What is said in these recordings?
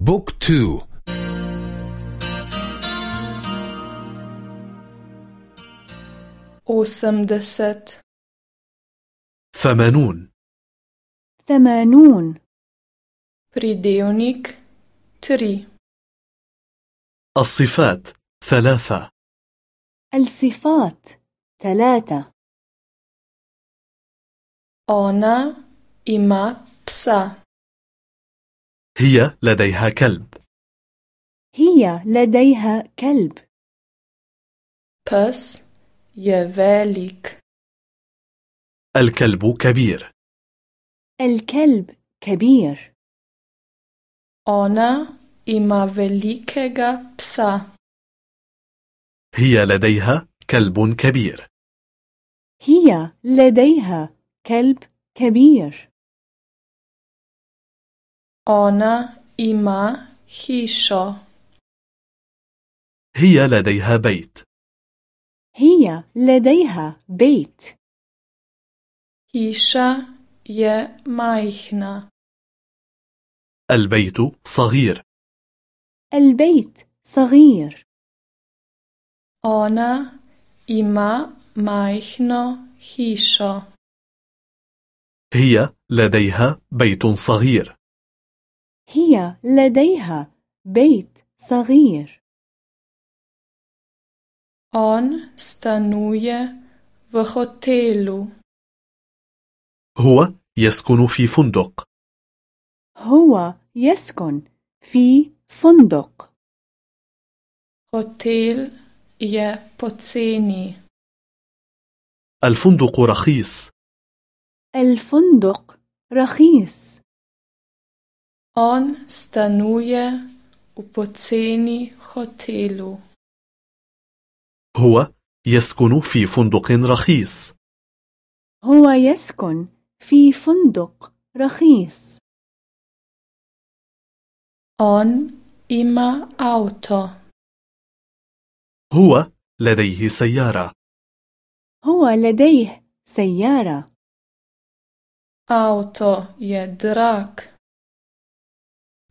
بوك تو. أوسمدست. ثمانون. ثمانون. Pridevnik tri الصفات ثلاثة. الصفات ثلاثة. Ona ima psa. هي لديها كلب. هي لديها كلب. Pes je velik. الكلب كبير. الكلب كبير. Ona ima velikega psa. هي لديها كلب كبير. هي لديها كلب كبير. Ona ima hišo. هي لديها بيت هي لديها بيت Hiša je majhna. البيت صغير البيت صغير Ona ima majhno hišo. هي لديها بيت صغير هي لديها بيت صغير. On stanuje v hotelu. هو يسكن في فندق. هو يسكن في فندق. Hotel je poceni. الفندق رخيص. الفندق رخيص. On stanuje v poceni hotelu. هو يسكن في فندق رخيص هو يسكن في فندق رخيص On ima auto. هو لديه سيارة هو لديه سيارة Auto je drag.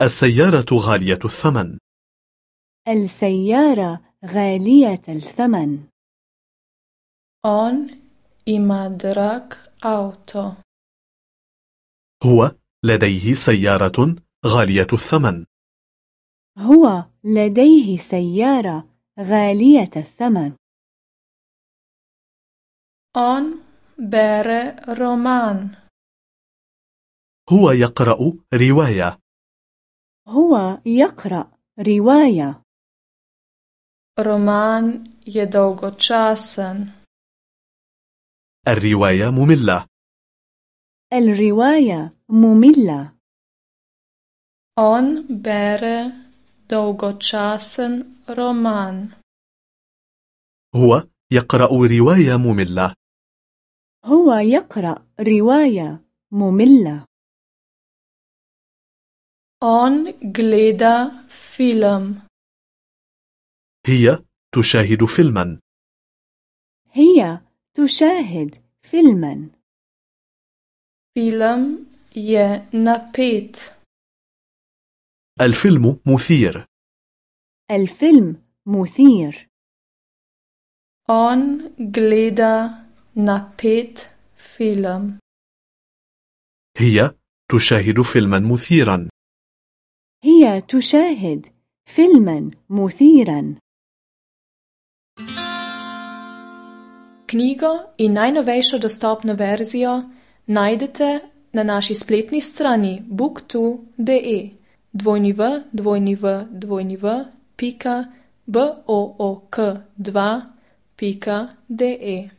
السيارة غالية الثمن. السيارة غالية الثمن. On ima drag auto. هو لديه سيارة غالية الثمن. هو لديه سيارة غالية الثمن. On bere roman. هو يقرأ رواية. هو يقرأ رواية. Roman je dolgočasen. الرواية مملة. الرواية مملة. On bere dolgočasen roman. هو يقرأ رواية مملة. هو يقرأ رواية مملة. On gleda film. هي تشاهد فيلما هي تشاهد فيلما Film je napet. الفيلم مثير الفيلم مثير On gleda napet film. هي تشاهد فيلما مثيرا هي تشاهد فيلما مثيرا Knjigo in najnovejšo dostopno verzijo najdete na naši spletni strani book2.de www.book2.de